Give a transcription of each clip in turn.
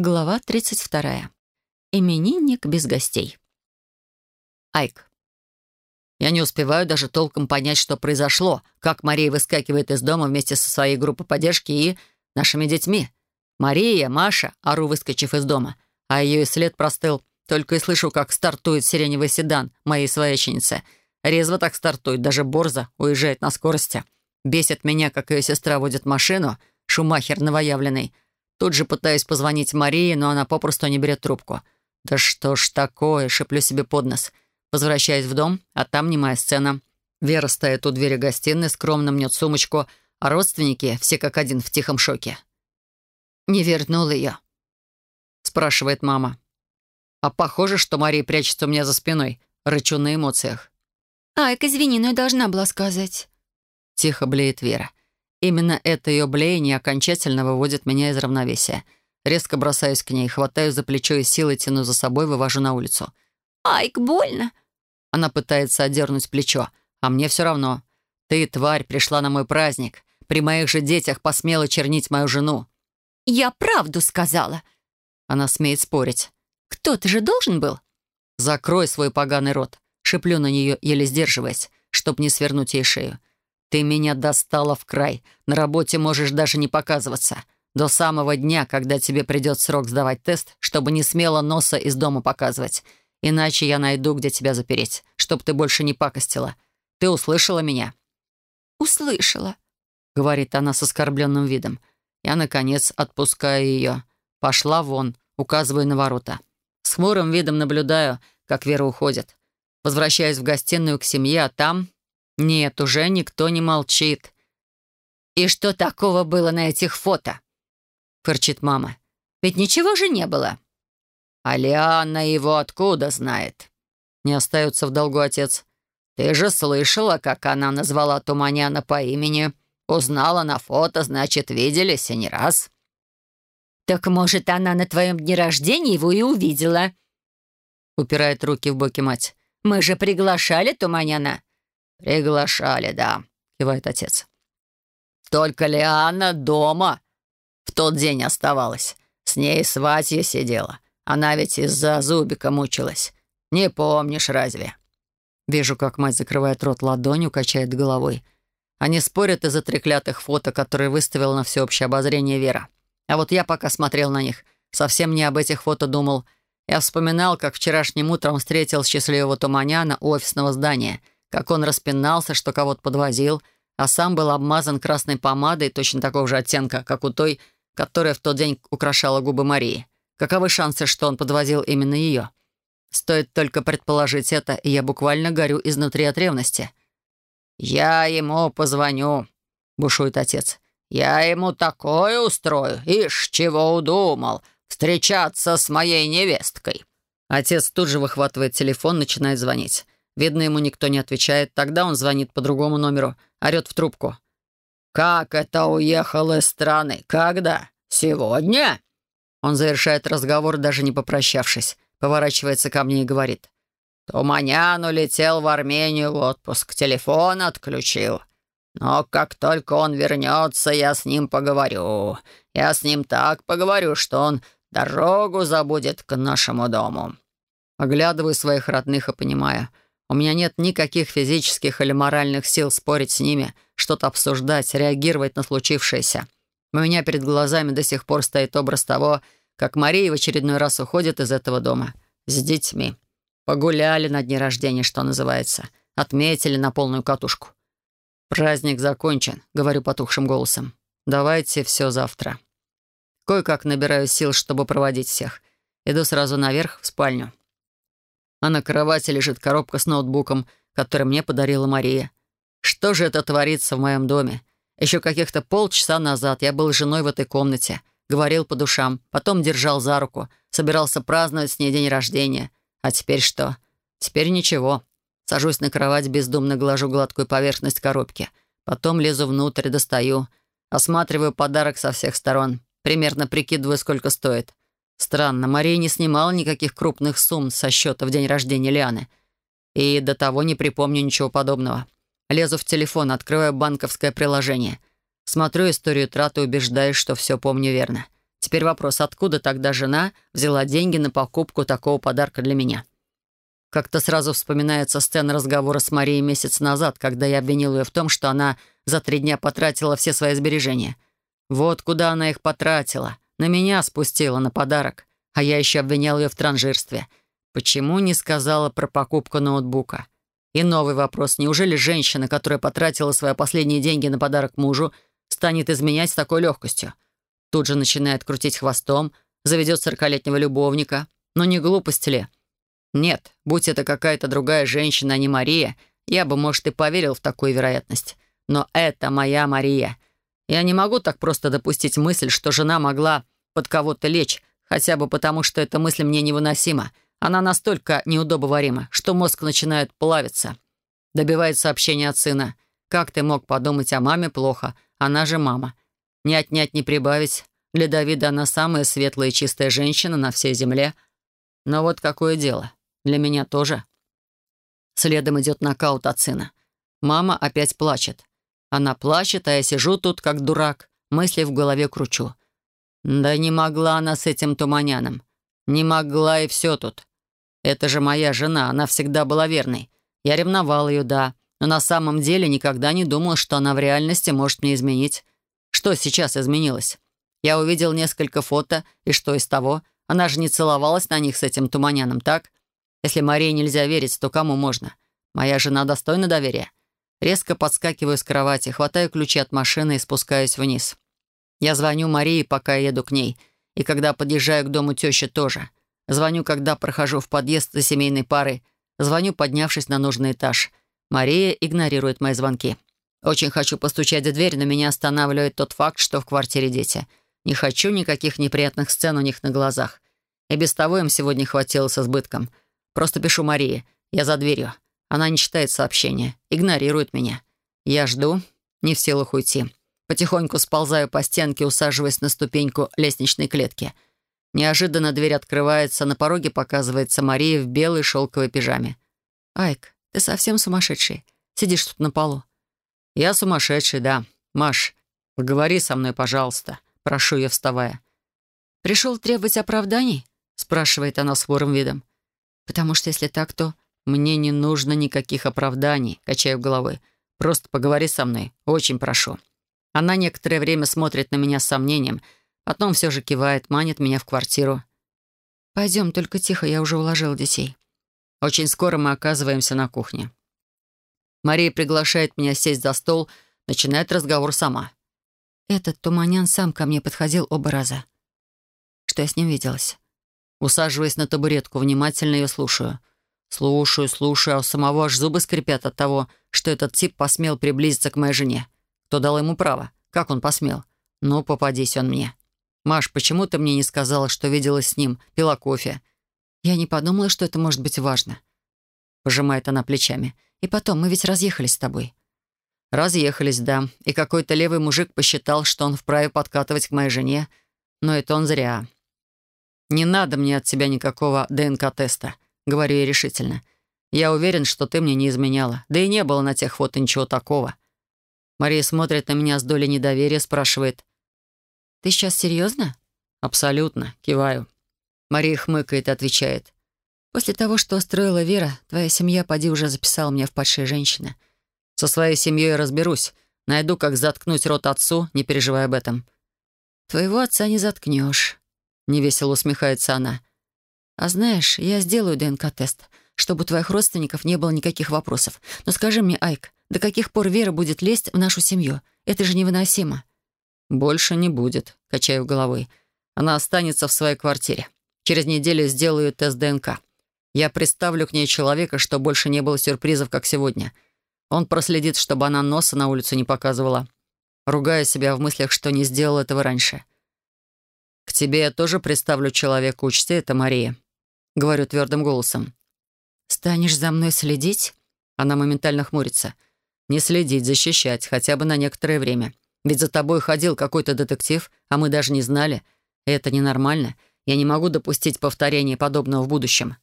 Глава 32. Именинник без гостей. Айк. Я не успеваю даже толком понять, что произошло, как Мария выскакивает из дома вместе со своей группой поддержки и нашими детьми. Мария, Маша, ору, выскочив из дома, а ее и след простыл. Только и слышу, как стартует сиреневый седан моей свояченицы. Резво так стартует, даже Борза уезжает на скорости. Бесит меня, как ее сестра водит машину, шумахер новоявленный — Тут же пытаюсь позвонить Марии, но она попросту не берет трубку. «Да что ж такое?» — шеплю себе под нос. Возвращаюсь в дом, а там немая сцена. Вера стоит у двери гостиной, скромно мнет сумочку, а родственники все как один в тихом шоке. «Не вернул ее?» — спрашивает мама. «А похоже, что Мария прячется у меня за спиной», — рычу на эмоциях. «Айк, извини, но я должна была сказать». Тихо блеет Вера. Именно это ее блеяние окончательно выводит меня из равновесия. Резко бросаюсь к ней, хватаю за плечо и силой тяну за собой, вывожу на улицу. «Айк, больно!» Она пытается отдернуть плечо, а мне все равно. «Ты, тварь, пришла на мой праздник. При моих же детях посмела чернить мою жену». «Я правду сказала!» Она смеет спорить. «Кто-то же должен был?» «Закрой свой поганый рот!» Шиплю на нее, еле сдерживаясь, чтоб не свернуть ей шею. Ты меня достала в край. На работе можешь даже не показываться. До самого дня, когда тебе придет срок сдавать тест, чтобы не смело носа из дома показывать. Иначе я найду, где тебя запереть, чтоб ты больше не пакостила. Ты услышала меня?» «Услышала», — говорит она с оскорбленным видом. Я, наконец, отпускаю ее. Пошла вон, указываю на ворота. С хмурым видом наблюдаю, как Вера уходит. Возвращаюсь в гостиную к семье, а там «Нет, уже никто не молчит». «И что такого было на этих фото?» — фырчит мама. «Ведь ничего же не было». «А Лианна его откуда знает?» Не остается в долгу отец. «Ты же слышала, как она назвала Туманяна по имени. Узнала на фото, значит, виделись и не раз». «Так, может, она на твоем дне рождения его и увидела?» Упирает руки в боки мать. «Мы же приглашали Туманяна. «Приглашали, да», — кивает отец. «Только Лиана дома в тот день оставалась. С ней сватья сидела. Она ведь из-за зубика мучилась. Не помнишь разве?» Вижу, как мать закрывает рот ладонью, качает головой. Они спорят из-за треклятых фото, которые выставила на всеобщее обозрение Вера. А вот я пока смотрел на них, совсем не об этих фото думал. Я вспоминал, как вчерашним утром встретил счастливого Туманяна у офисного здания — как он распинался, что кого-то подвозил, а сам был обмазан красной помадой точно такого же оттенка, как у той, которая в тот день украшала губы Марии. Каковы шансы, что он подвозил именно ее? Стоит только предположить это, и я буквально горю изнутри от ревности. «Я ему позвоню», — бушует отец. «Я ему такое устрою. Ишь, чего удумал. Встречаться с моей невесткой». Отец тут же выхватывает телефон, начинает звонить. Видно, ему никто не отвечает. Тогда он звонит по другому номеру, орет в трубку. «Как это уехал из страны? Когда? Сегодня?» Он завершает разговор, даже не попрощавшись. Поворачивается ко мне и говорит. «Туманян улетел в Армению в отпуск. Телефон отключил. Но как только он вернется, я с ним поговорю. Я с ним так поговорю, что он дорогу забудет к нашему дому». Оглядываю своих родных и понимаю — у меня нет никаких физических или моральных сил спорить с ними, что-то обсуждать, реагировать на случившееся. У меня перед глазами до сих пор стоит образ того, как Мария в очередной раз уходит из этого дома. С детьми. Погуляли на дне рождения, что называется. Отметили на полную катушку. «Праздник закончен», — говорю потухшим голосом. «Давайте все завтра». Кое-как набираю сил, чтобы проводить всех. Иду сразу наверх, в спальню а на кровати лежит коробка с ноутбуком, который мне подарила Мария. Что же это творится в моем доме? Еще каких-то полчаса назад я был женой в этой комнате, говорил по душам, потом держал за руку, собирался праздновать с ней день рождения. А теперь что? Теперь ничего. Сажусь на кровать, бездумно глажу гладкую поверхность коробки. Потом лезу внутрь, достаю. Осматриваю подарок со всех сторон. Примерно прикидываю, сколько стоит. Странно, Мария не снимала никаких крупных сумм со счета в день рождения Лианы. И до того не припомню ничего подобного. Лезу в телефон, открываю банковское приложение. Смотрю историю траты убеждаюсь, что все помню верно. Теперь вопрос, откуда тогда жена взяла деньги на покупку такого подарка для меня? Как-то сразу вспоминается сцена разговора с Марией месяц назад, когда я обвинил ее в том, что она за три дня потратила все свои сбережения. Вот куда она их потратила. На меня спустила, на подарок. А я еще обвинял ее в транжирстве. Почему не сказала про покупку ноутбука? И новый вопрос. Неужели женщина, которая потратила свои последние деньги на подарок мужу, станет изменять с такой легкостью? Тут же начинает крутить хвостом, заведет сорокалетнего любовника. Но не глупость ли? Нет, будь это какая-то другая женщина, а не Мария, я бы, может, и поверил в такую вероятность. Но это моя Мария. Я не могу так просто допустить мысль, что жена могла под кого-то лечь, хотя бы потому, что эта мысль мне невыносима. Она настолько неудобоварима, что мозг начинает плавиться. Добивает сообщение от сына. «Как ты мог подумать о маме плохо? Она же мама». Не отнять, не прибавить. Для Давида она самая светлая и чистая женщина на всей земле. Но вот какое дело. Для меня тоже. Следом идет нокаут от сына. Мама опять плачет. Она плачет, а я сижу тут, как дурак, мысли в голове кручу. Да не могла она с этим туманяном. Не могла и все тут. Это же моя жена, она всегда была верной. Я ревновал ее, да, но на самом деле никогда не думал, что она в реальности может мне изменить. Что сейчас изменилось? Я увидел несколько фото, и что из того? Она же не целовалась на них с этим туманяном, так? Если Марии нельзя верить, то кому можно? Моя жена достойна доверия. Резко подскакиваю с кровати, хватаю ключи от машины и спускаюсь вниз. Я звоню Марии, пока еду к ней, и когда подъезжаю к дому тещи тоже. Звоню, когда прохожу в подъезд за семейной парой. Звоню, поднявшись на нужный этаж. Мария игнорирует мои звонки. Очень хочу постучать в дверь, но меня останавливает тот факт, что в квартире дети. Не хочу никаких неприятных сцен у них на глазах. И без того им сегодня хватило с избытком. Просто пишу Марии. Я за дверью. Она не читает сообщения. Игнорирует меня. Я жду. Не в силах уйти. Потихоньку сползаю по стенке, усаживаясь на ступеньку лестничной клетки. Неожиданно дверь открывается, на пороге показывается Мария в белой шелковой пижаме. «Айк, ты совсем сумасшедший. Сидишь тут на полу. «Я сумасшедший, да. Маш, поговори со мной, пожалуйста», — прошу я, вставая. «Пришел требовать оправданий?» — спрашивает она с хмурым видом. «Потому что если так, то мне не нужно никаких оправданий», — качаю головой. «Просто поговори со мной. Очень прошу». Она некоторое время смотрит на меня с сомнением, потом все же кивает, манит меня в квартиру. «Пойдем, только тихо, я уже уложил детей». Очень скоро мы оказываемся на кухне. Мария приглашает меня сесть за стол, начинает разговор сама. Этот Туманян сам ко мне подходил оба раза. Что я с ним виделась? Усаживаясь на табуретку, внимательно ее слушаю. Слушаю, слушаю, а у самого аж зубы скрипят от того, что этот тип посмел приблизиться к моей жене. Кто дал ему право? Как он посмел? Ну, попадись он мне. «Маш, почему ты мне не сказала, что виделась с ним, пила кофе?» «Я не подумала, что это может быть важно». Пожимает она плечами. И потом, мы ведь разъехались с тобой». «Разъехались, да. И какой-то левый мужик посчитал, что он вправе подкатывать к моей жене. Но это он зря. Не надо мне от тебя никакого ДНК-теста», — говорю я решительно. «Я уверен, что ты мне не изменяла. Да и не было на тех фото ничего такого». Мария смотрит на меня с долей недоверия, спрашивает. «Ты сейчас серьезно?» «Абсолютно», — киваю. Мария хмыкает и отвечает. После того, что устроила Вера, твоя семья, поди, уже записала меня в падшие женщины. Со своей семьей разберусь. Найду, как заткнуть рот отцу, не переживай об этом. Твоего отца не заткнешь. Невесело усмехается она. А знаешь, я сделаю ДНК-тест, чтобы у твоих родственников не было никаких вопросов. Но скажи мне, Айк, до каких пор Вера будет лезть в нашу семью? Это же невыносимо. Больше не будет, качаю головой. Она останется в своей квартире. Через неделю сделаю тест ДНК. Я представлю к ней человека, что больше не было сюрпризов, как сегодня. Он проследит, чтобы она носа на улицу не показывала, ругая себя в мыслях, что не сделал этого раньше. «К тебе я тоже представлю человека, учти это, Мария», — говорю твердым голосом. «Станешь за мной следить?» Она моментально хмурится. «Не следить, защищать, хотя бы на некоторое время. Ведь за тобой ходил какой-то детектив, а мы даже не знали. это ненормально. Я не могу допустить повторения подобного в будущем».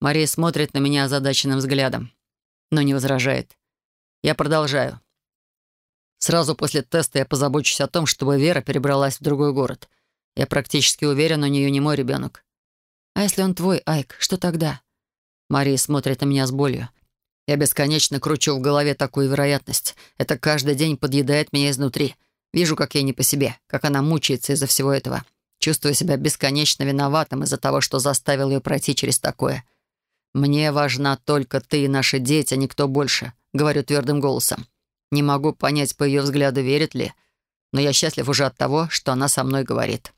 Мария смотрит на меня озадаченным взглядом, но не возражает. Я продолжаю. Сразу после теста я позабочусь о том, чтобы Вера перебралась в другой город. Я практически уверен, у нее не мой ребенок. А если он твой, Айк, что тогда? Мария смотрит на меня с болью. Я бесконечно кручу в голове такую вероятность. Это каждый день подъедает меня изнутри. Вижу, как ей не по себе, как она мучается из-за всего этого. Чувствую себя бесконечно виноватым из-за того, что заставил ее пройти через такое. «Мне важна только ты и наши дети, а никто больше», — говорю твердым голосом. Не могу понять по ее взгляду, верит ли, но я счастлив уже от того, что она со мной говорит.